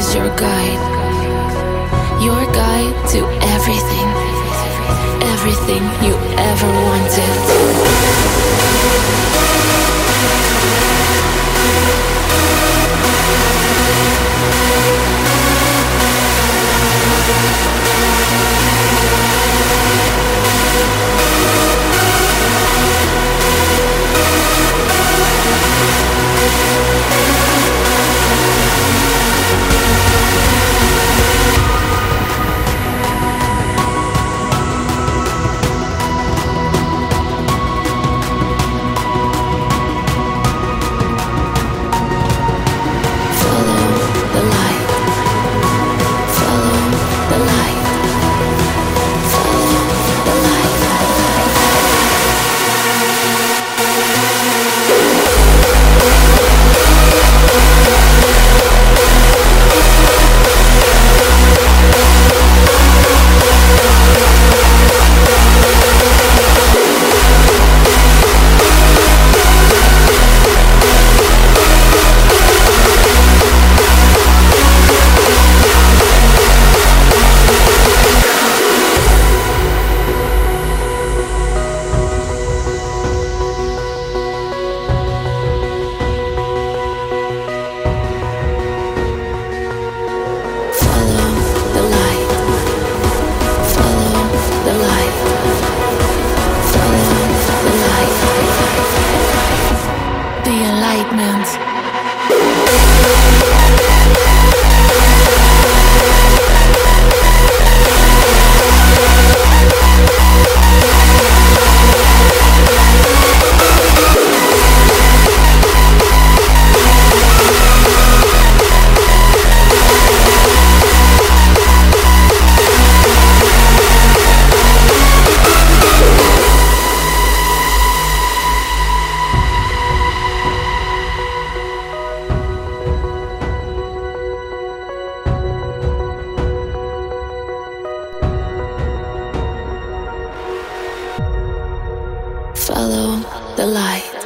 is your guide. Your guide to everything. Everything you ever Follow The the light.